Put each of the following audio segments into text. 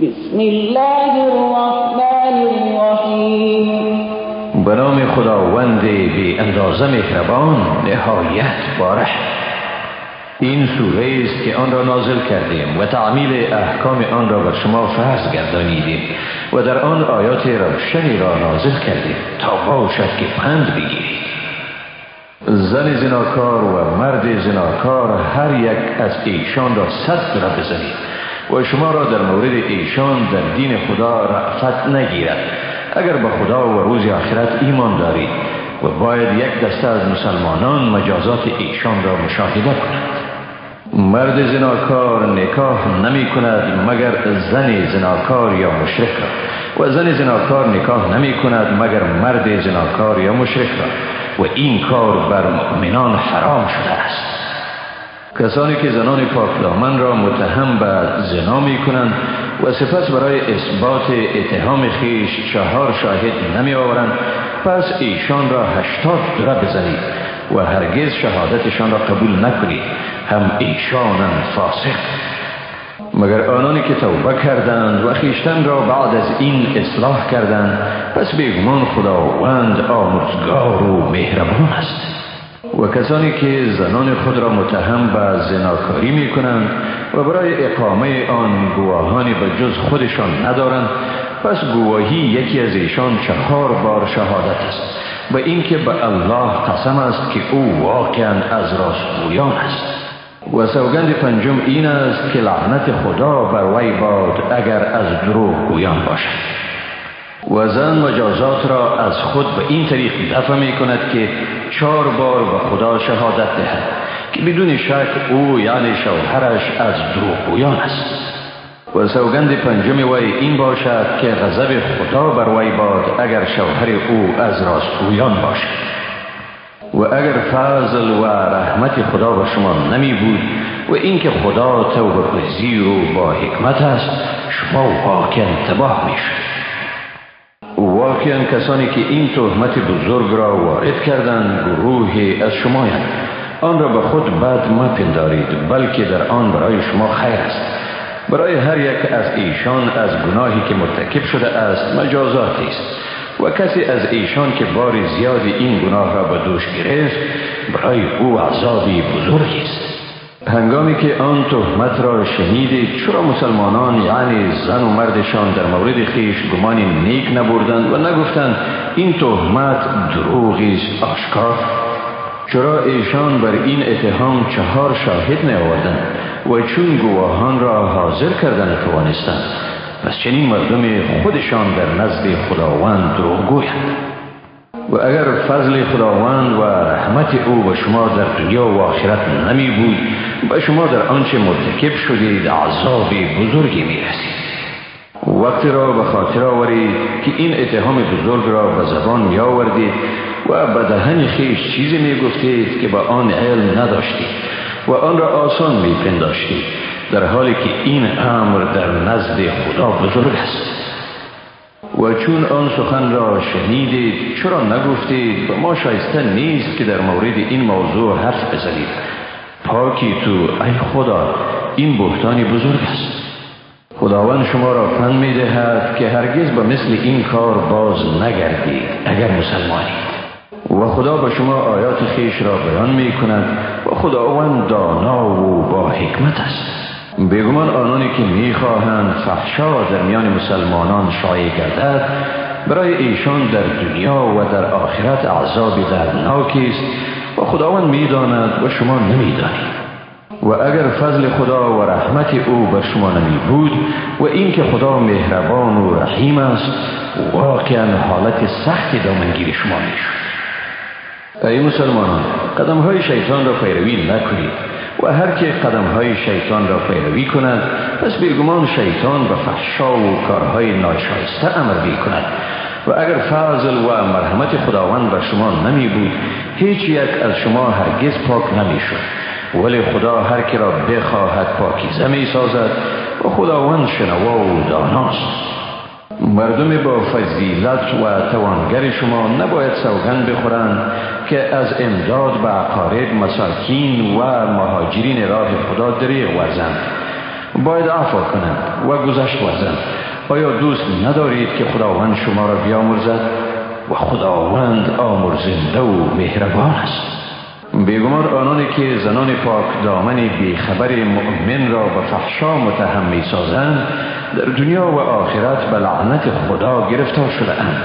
بسم الله الرحمن الرحیم. به نام خداوند بی اندازه مهربان نهایت باره این سوره است که آن را نازل کردیم و تعمیل احکام آن را بر شما فرض گردانیدیم و در آن آیات روشنی را نازل کردیم تا باشد که پند بگیرید زن زناکار و مرد زناکار هر یک از ایشان را صد را بزنید. و شما را در مورد ایشان در دین خدا رعفت نگیرد. اگر به خدا و روز آخرت ایمان دارید و باید یک دسته از مسلمانان مجازات ایشان را مشاهده کنند. مرد زناکار نکاح نمی کند مگر زن زناکار یا مشرک را. و زن زناکار نکاح نمی کند مگر مرد زناکار یا مشرک را. و این کار بر مؤمنان حرام شده است. کسانی که زنان پاکدامن را متهم به زنا می کنند و سپس برای اثبات اتهام خیش چهار شاهد نمی آورند پس ایشان را هشتاد دره بزنید و هرگز شهادتشان را قبول نکنید. هم ایشانن فاسق. مگر آنانی که توبه کردند و خیشتن را بعد از این اصلاح کردند پس بیگمان خداوند آموزگار و مهربان است. و کسانی که زنان خود را متهم به زناکاری می کنند و برای اقامه آن گواهانی به جز خودشان ندارند پس گواهی یکی از ایشان چهار بار شهادت است و اینکه به الله قسم است که او واقعا از راستگویان است. و سوگند پنجم این است که لعنت خدا بر وی باد اگر از دروغ گویان باشد. و زن مجازات را از خود به این طریق دفع می کند که چهار بار به خدا شهادت دهد که بدون شک او یعنی شوهرش از دروغگویان است. و سوگند پنجم وی این باشد که غضب خدا بر وی باد اگر شوهر او از راستگویان باشد. و اگر فضل و رحمت خدا به شما نمی بود و اینکه خدا توبه پذیر و با حکمت است شما واقعا تباه می شد واقعا کسانی که این تهمت بزرگ را وارد کردند گروهی از شمایند آن را به خود بد مپندارید بلکه در آن برای شما خیر است. برای هر یک از ایشان از گناهی که مرتکب شده است مجازاتی است. و کسی از ایشان که بار زیادی این گناه را به دوش گرفت برای او عذابی بزرگی است. هنگامی که آن تهمت را شنیدید چرا مسلمانان یعنی زن و مردشان در مورد خیش گمانی نیک نبردند و نگفتند این تهمت دروغی آشکار؟ چرا ایشان بر این اتهام چهار شاهد نیاوردند و چون گواهان را حاضر کردن توانستند؟ پس چنین مردم خودشان در نزد خداوند دروغ گویند. و اگر فضل خداوند و رحمت او به شما در دنیا و آخرت نمی بود به شما در آنچه مرتکب شدید عذاب بزرگی می رسید. وقتی را به خاطر آورید که این اتهام بزرگ را به زبان می آوردید و به دهن خیش چیزی می گفتید که به آن علم نداشتید و آن را آسان می پنداشتید در حالی که این امر در نزد خدا بزرگ است. و چون آن سخن را شنیدید چرا نگفتید؟ و ما شایسته نیست که در مورد این موضوع حرف بزنید پاکی تو ای خدا این بهتانی بزرگ است. خداوند شما را پند می دهد که هرگز به مثل این کار باز نگردید اگر مسلمانید. و خدا به شما آیات خیش را بیان می کند و خداوند دانا و با حکمت است. بگمان آنانی که می‌خواهند فحشا در میان مسلمانان شایع گردد برای ایشان در دنیا و در آخرت عذاب دردناکی است و خداوند می‌داند و شما نمی‌دانید. و اگر فضل خدا و رحمت او بر شما نمی بود و اینکه خدا مهربان و رحیم است واقعا حالت سخت دامنگیر شما می‌شد ای مسلمانان قدم های شیطان را پیروی نکنید. و هر که قدم های شیطان را پیروی کند پس بیگمان شیطان به فحشا و کارهای ناشایسته امر می کند و اگر فضل و مرحمت خداوند بر شما نمی بود هیچ یک از شما هرگز پاک نمی شد ولی خدا هر کی را بخواهد پاکیزه می سازد و خداوند شنوا و داناست. مردم با فضیلت و توانگر شما نباید سوگند بخورند که از امداد به اقارب مساکین و مهاجرین راه خدا دریغ ورزند. باید عفا کنند و گذشت ورزند. آیا دوست ندارید که خداوند شما را بیامرزد؟ و خداوند آمرزنده و مهربان است. بیگمان آنانی که زنان پاک دامن بیخبر مؤمن را به فحشا متهم می سازند در دنیا و آخرت به لعنت خدا گرفتار شده اند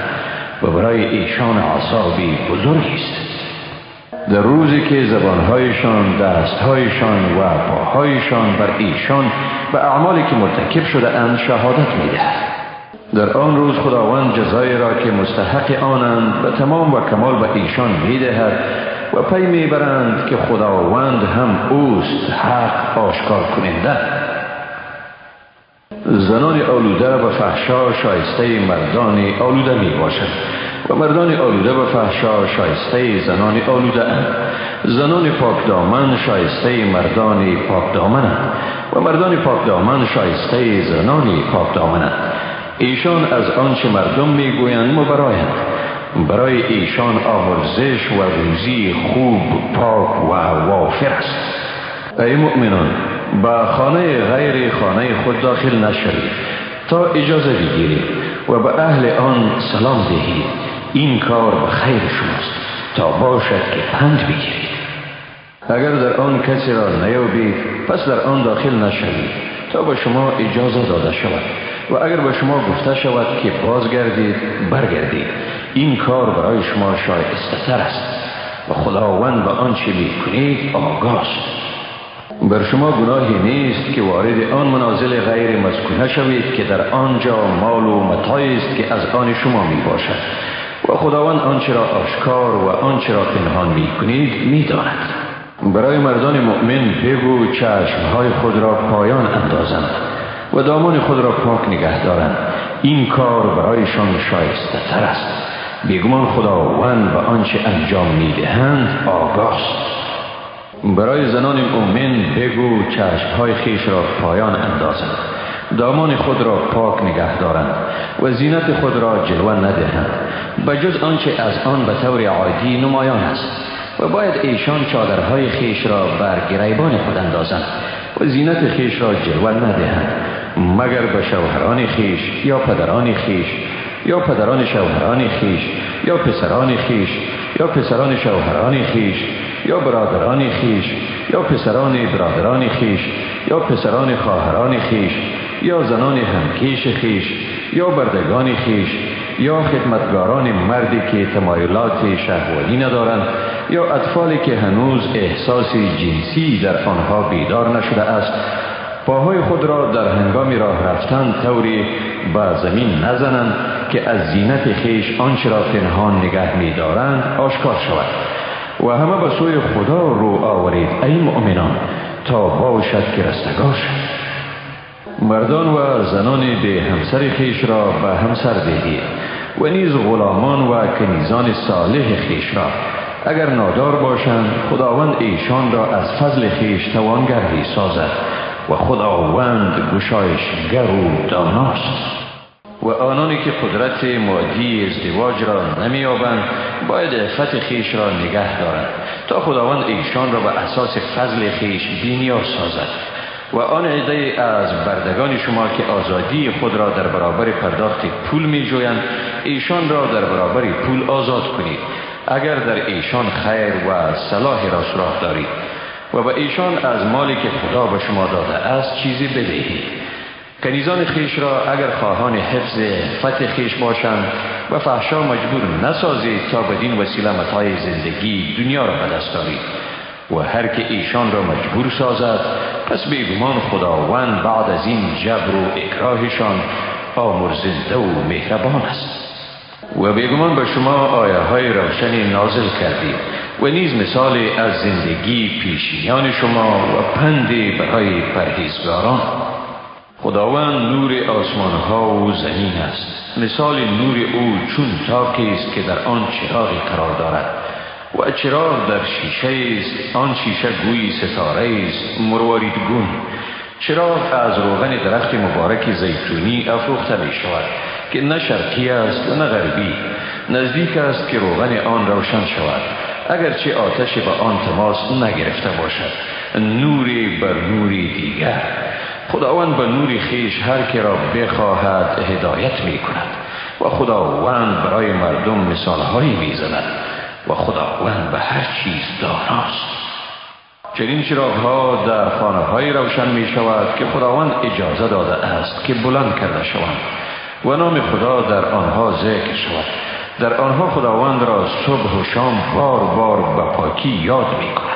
و برای ایشان عصابی بزرگی است. در روزی که زبانهایشان دستهایشان و پاهایشان بر ایشان به اعمالی که مرتکب شده اند شهادت می‌دهد. در آن روز خداوند جزای را که مستحق آنند به تمام و کمال به ایشان می‌دهد و پی می‌برند که خداوند هم اوست حق آشکار کننده. زنان آلوده و فحشا شایسته مردان آلوده می باشد و مردان آلوده و فحشا شایسته زنان آلوده اند. زنان پاک دامن شایسته مردان پاک دامن و مردان پاک دامن شایسته زنان پاک دامن ایشان از آنچه مردم می‌گویند مبرایند. برای ایشان آمرزش و روزی خوب پاک و وافر است. ای مؤمنان با خانه غیر خانه خود داخل نشوید تا اجازه بگیرید و به اهل آن سلام دهید. این کار به خیر شماست تا باشد که پند بگیرید. اگر در آن کسی را نیابید پس در آن داخل نشوید تا به شما اجازه داده شود. و اگر به شما گفته شود که بازگردید برگردید. این کار برای شما شایسته تر است و خداوند به آنچه می کنید آگاه بر شما گناهی نیست که وارد آن منازل غیر مسکونه شوید که در آنجا مال و متاعی است که از آن شما می باشد و خداوند آنچه را آشکار و آنچه را پنهان می کنید می داند. برای مردان مؤمن بگو چشمهای خود را پایان اندازند. و دامان خود را پاک نگه دارند. این کار برایشان شایسته تر است. بیگمان خداوند به آنچه انجام می‌دهند آگاه برای زنان مؤمن بگو چشمهای خیش را پایان اندازند. دامان خود را پاک نگه دارند و زینت خود را جلوه ندهند. بجز آنچه از آن به طور عادی نمایان است. و باید ایشان چادرهای خیش را بر گریبان خود اندازند و زینت خیش را جلوه ندهند. مگر به شوهران خیش یا پدران خیش یا پدران شوهران خیش یا پسران خیش یا پسران شوهران خیش یا برادران خیش یا پسران برادران خیش یا پسران خواهران خیش یا زنان همکیش خیش یا بردگان خیش یا خدمتگاران مردی که تمایلات شهوانی ندارند یا اطفالی که هنوز احساس جنسی در آنها بیدار نشده است پاهای خود را در هنگام راه رفتن طوری به زمین نزنند که از زینت خیش آنچه را پنهان نگه می دارند آشکار شود. و همه به سوی خدا رو آورید ای مؤمنان تا باشد که رستگار مردان و زنان به همسر خیش را به همسر دهید و نیز غلامان و کنیزان صالح خیش را. اگر نادار باشند خداوند ایشان را از فضل خیش توانگر سازد. و خداوند گشایشگر و داناست. و آنانی که قدرت مادی ازدواج را نمیابند باید عفت خیش را نگه دارند تا خداوند ایشان را به اساس فضل خیش بینیا سازد. و آن عده از بردگان شما که آزادی خود را در برابر پرداخت پول می جویند ایشان را در برابر پول آزاد کنید. اگر در ایشان خیر و صلاح را سراغ دارید. و به ایشان از مالی که خدا به شما داده است چیزی بدهید. کنیزان خیش را اگر خواهان حفظ فتح خیش باشند و فحشا مجبور نسازید تا بدین وسیله متای زندگی دنیا را به دارید و هر که ایشان را مجبور سازد پس بیگمان خداوند بعد از این جبر و اکراهشان آمرزنده و مهربان است. و بیگمان به شما آیه های روشنی نازل کردید و نیز مثال از زندگی پیشینیان شما و پندی برای پرهیزگاران. خداوند نور آسمان ها و زمین است. مثال نور او چون تاکی است که در آن چراغی قرار دارد. و چراغ در شیشه است آن شیشه گویی ستاره است مرواریدگون چراغ از روغن درخت مبارک زیتونی افروخته می شود که نه شرقی است و نه غربی. نزدیک است که روغن آن روشن شود. اگرچه آتش به آن تماس نگرفته باشد نوری بر نوری دیگر. خداوند به نور خیش هر که را بخواهد هدایت می کند و خداوند برای مردم مثالهایی می زند و خداوند به هر چیز داناست. چنین چراغ ها در خانه های روشن می شود که خداوند اجازه داده است که بلند کرده شوند و نام خدا در آنها ذکر شود. در آنها خداوند را صبح و شام بار بار به پاکی یاد می کند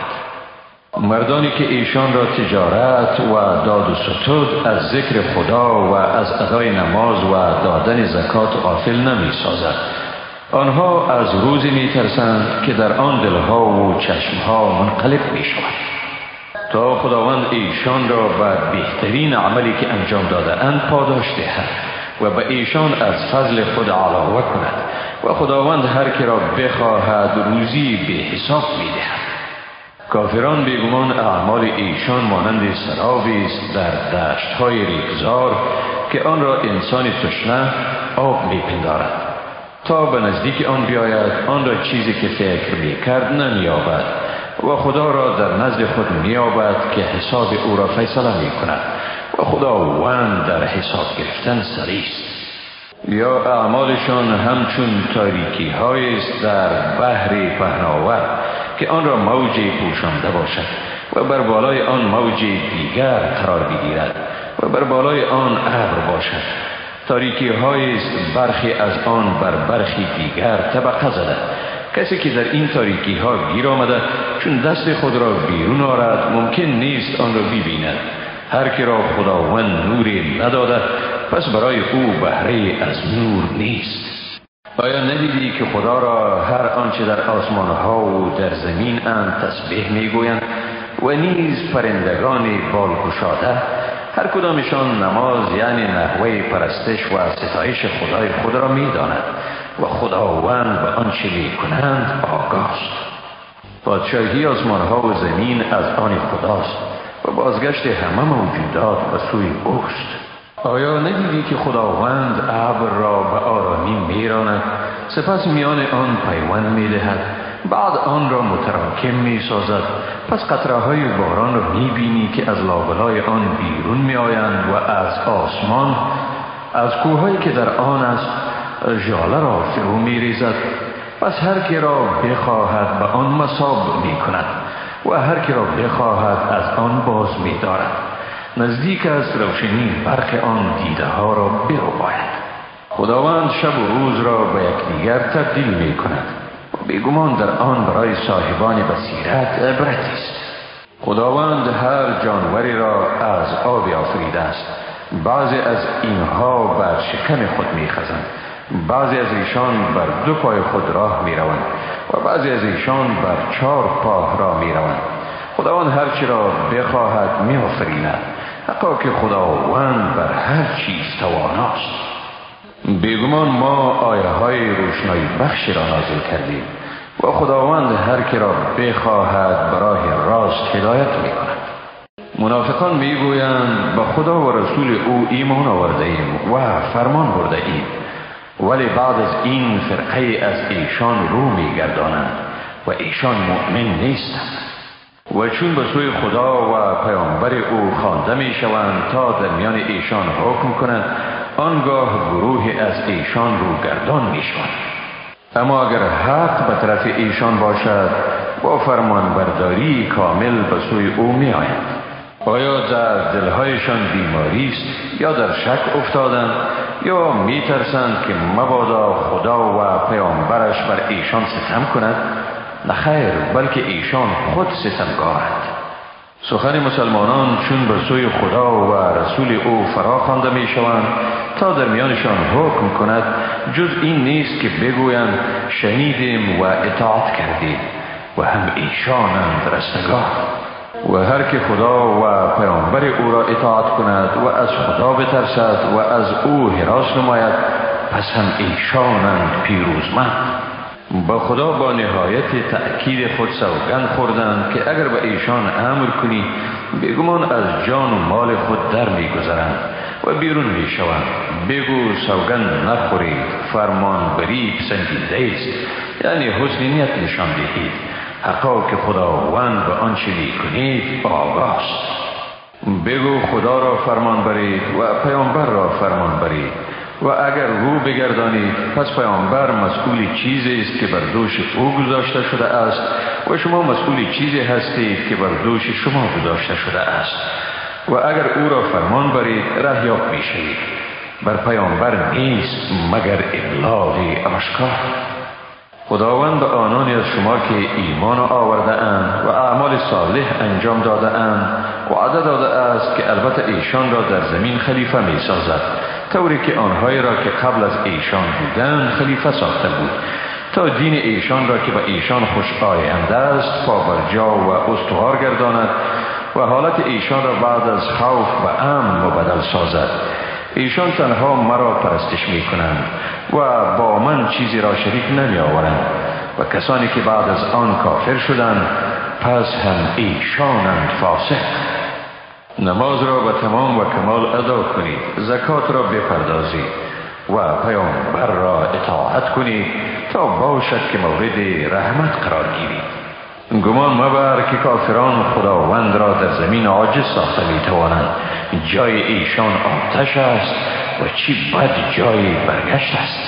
مردانی که ایشان را تجارت و داد و ستود از ذکر خدا و از ادای نماز و دادن زکات غافل نمی سازد آنها از روزی می ترسند که در آن دلها و چشمها منقلب می شود تا خداوند ایشان را بر بهترین عملی که انجام داده اند پاداش دهد. و به ایشان از فضل خود علاوه کند و خداوند هر که را بخواهد روزی به حساب می دهد کافران بیگمان اعمال ایشان مانند سرابی است در دشت های ریگزار که آن را انسان تشنه آب میپندارد. تا به نزدیک آن بیاید آن را چیزی که فکر می‌کرد نمییابد و خدا را در نزد خود مییابد که حساب او را فیصله می‌کند. و خداوند در حساب گرفتن سریع است. یا اعمالشان همچون تاریکی است در بحر پهناور که آن را موجی پوشانده باشد و بر بالای آن موجی دیگر قرار بگیرد و بر بالای آن ابر باشد. تاریکی است برخی از آن بر برخی دیگر طبقه زده. کسی که در این تاریکی ها گیر آمده چون دست خود را بیرون آرد ممکن نیست آن را ببیند. هر کی را خداوند نوری نداده پس برای او بهره از نور نیست. آیا ندیدی که خدا را هر آنچه در آسمان ها و در زمین اند تسبیح می‌گویند و نیز پرندگان بال گشاده هر کدامشان نماز یعنی نحوه پرستش و ستایش خدای خود را می‌داند و خداوند به آنچه می‌کنند آگاست. پادشاهی آسمان ها و زمین از آن خداست. و بازگشت همه موجودات به سوی اوست. آیا ندیدی که خداوند ابر را به آرامی میراند؟ سپس میان آن پیوند می‌دهد. بعد آن را متراکم می سازد پس قطره های باران را می بینی که از لابلای آن بیرون می آیند و از آسمان از کوههایی که در آن است ژاله را فرو می ریزد پس هر کی را بخواهد به آن مساب می کند و هر کی را بخواهد از آن باز می دارد نزدیک است روشنی برق آن دیده ها را برو باید خداوند شب و روز را به یکدیگر تبدیل می کند و بیگمان در آن برای صاحبان بصیرت عبرتی است. خداوند هر جانوری را از آب آفریده است. بعضی از اینها بر شکم خود میخزند. بعضی از ایشان بر دو پای خود راه می‌روند. بعضی از ایشان بر چهار پاه را می‌روند. خداوند هرچی را بخواهد میآفریند. حقا که خداوند بر هر چیز تواناست. بیگمان ما آیه های روشنایی بخشی را نازل کردیم و خداوند هر که را بخواهد برای راست هدایت می کند منافقان می‌گویند به خدا و رسول او ایمان آورده ایم و فرمان برده ایم ولی بعد از این فرقه از ایشان رو میگردانند و ایشان مؤمن نیستند. و چون به سوی خدا و پیامبر او خوانده می شوند تا در میان ایشان حکم کنند آنگاه گروه از ایشان رو گردان می شوند اما اگر حق به طرف ایشان باشد با فرمان برداری کامل به سوی او می آید آیا در دلهایشان بیماری است یا در شک افتادند؟ یا می ترسند که مبادا خدا و پیامبرش بر ایشان ستم کند؟ نخیر بلکه ایشان خود ستمگارند. سخن مسلمانان چون به سوی خدا و رسول او فرا خوانده می شوند تا در میانشان حکم کند جز این نیست که بگویند شنیدیم و اطاعت کردیم و هم ایشانند رستگار. و هر که خدا و پیامبر او را اطاعت کند و از خدا بترسد و از او حراس نماید پس هم ایشانند پیروزمند. با خدا با نهایت تأکید خود سوگند خوردند که اگر به ایشان امر کنی بگمان از جان و مال خود در میگذرند و بیرون می‌شوند. بگو سوگند نخورید فرمان بری پسندیده است. یعنی حسن نیت نشان دهید. حقا که خداوند به آنچه می‌کنید آگاست بگو خدا را فرمان برید و پیامبر را فرمان برید. و اگر رو بگردانید پس پیامبر مسئول چیزی است که بر دوش او گذاشته شده است و شما مسئول چیزی هستید که بر دوش شما گذاشته شده است. و اگر او را فرمان برید رهیاب می شوید بر پیامبر نیست مگر ابلاغ آشکار. خداوند به آنانی از شما که ایمان آورده اند و اعمال صالح انجام داده اند وعده داده است که البته ایشان را در زمین خلیفه می سازد طوری که آنهایی را که قبل از ایشان بودند خلیفه ساخته بود. تا دین ایشان را که به ایشان خوش آینده است پا بر جا و استوار گرداند و حالت ایشان را بعد از خوف و امن مبدل سازد. ایشان تنها مرا پرستش می کنند و با من چیزی را شریک نمی آورند و کسانی که بعد از آن کافر شدند پس هم ایشانند فاسق. نماز را به تمام و کمال ادا کنید زکات را بپردازید و پیامبر را اطاعت کنید تا باشد که مورد رحمت قرار گیرید. گمان مبر که کافران خداوند را در زمین عاجز ساخته می توانند جای ایشان آتش است و چی بد جای برگشت است.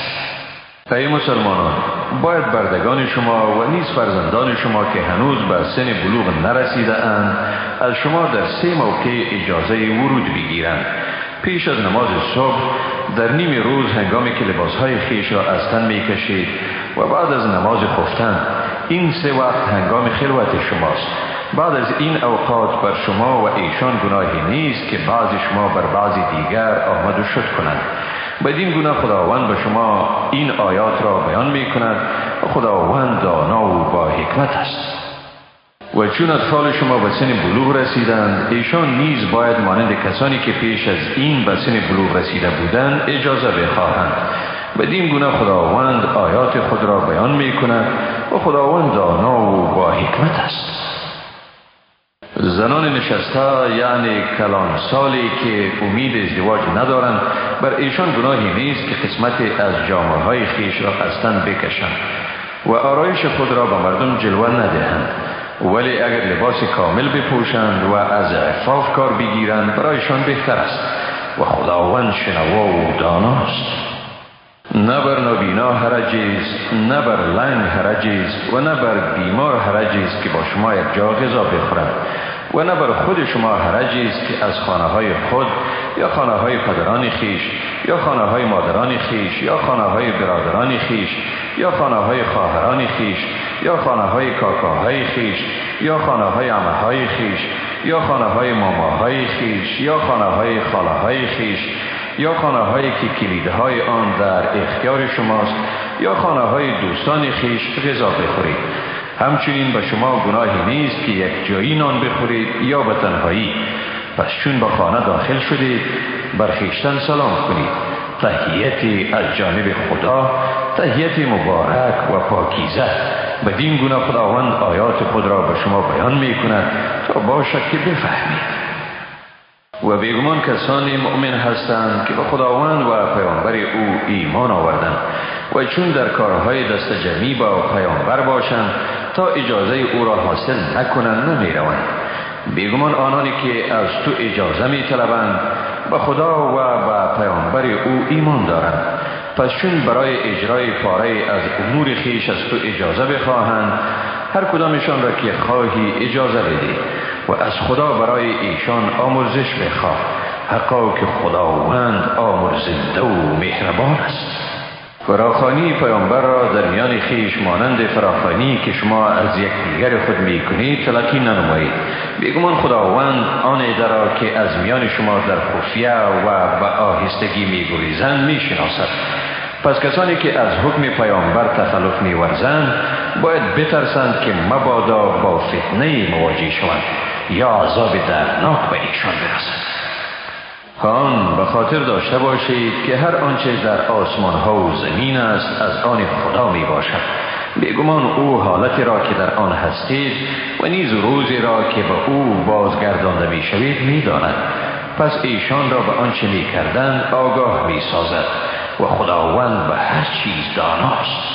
ای مسلمانان باید بردگان شما و نیز فرزندان شما که هنوز به سن بلوغ نرسیده اند از شما در سه موقع اجازه ورود بگیرند. پیش از نماز صبح در نیم روز هنگامی که لباسهای خیش را از تن می کشید و بعد از نماز خفتن این سه وقت هنگام خلوت شماست. بعد از این اوقات بر شما و ایشان گناهی نیست که بعضی شما بر بعضی دیگر آمد و شد کنند. بدین گونه خداوند به شما این آیات را بیان می کند خداوند دانا و با حکمت است. و چون اطفال شما به سن بلوغ رسیدند ایشان نیز باید مانند کسانی که پیش از این به سن بلوغ رسیده بودند اجازه بخواهند. بدین گونه خداوند آیات خود را بیان می کند و خداوند دانا و با حکمت است. زنان نشسته یعنی کلان سالی که امید ازدواج ندارند بر ایشان گناهی نیست که قسمت از جامعه های خیش را تن بکشند و آرایش خود را به مردم جلوه ندهند. ولی اگر لباس کامل بپوشند و از عفاف کار بگیرند برایشان بهتر است و خداوند شنوا و داناست. نه بر نابینا حرجی است نه بر لنگ است و نه بر بیمار حرجی است که با شما یک جا غذا بخورند و نه بر خود شما حرجی است که از خانه های خود یا خانه های پدران خیش یا خانه های مادران خیش یا خانه های برادران خیش یا خانه های خواهران خیش یا خانه های کاکاهای خیش یا خانه های عمه های خیش یا خانه های ماماهای خیش یا خانه های خاله های خیش یا خانه هایی که کلیده های آن در اختیار شماست یا خانه های دوستان خیش غذا بخورید. همچنین به شما گناهی نیست که یک جایی نان بخورید یا به تنهایی. پس چون به خانه داخل شدید بر خیشتن سلام کنید. تحییتی از جانب خدا تحییت مبارک و پاکیزه. بدین گونه خداوند آیات خود را به شما بیان می کند تا باشد که بفهمید. و بیگمان کسانی مؤمن هستند که به خداوند و پیامبر او ایمان آوردند و چون در کارهای دست جمعی با پیامبر باشند تا اجازه او را حاصل نکنند نمی روند بیگمان آنانی که از تو اجازه می طلبند به خدا و به پیامبر او ایمان دارند. پس چون برای اجرای پاره از امور خیش از تو اجازه بخواهند هر کدامشان را که خواهی اجازه بده و از خدا برای ایشان آمرزش بخواه. حقا که خداوند آمرزنده و مهربان است. فراخانی پیامبر را در میان خیش مانند فراخانی که شما از یک دیگر خود می کنید تلقی ننمایید. بیگمان خداوند آن را که از میان شما در خفیه و به آهستگی می گریزند می شناسد پس کسانی که از حکم پیامبر تخلف می ورزند باید بترسند که مبادا با فتنه مواجه شوند یا عذاب درناک به ایشان برسد. خان به خاطر داشته باشید که هر آنچه در آسمان ها و زمین است از آن خدا می باشد بیگمان او حالتی را که در آن هستید و نیز روزی را که به او بازگردانده می شوید می داند. پس ایشان را به آنچه می کردن آگاه می سازد و خداوند به هر چیز داناست.